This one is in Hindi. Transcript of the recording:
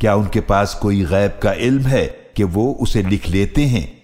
क्या उनके पास कोई गैब का इल्म है कि वो उसे लिख लेते हैं?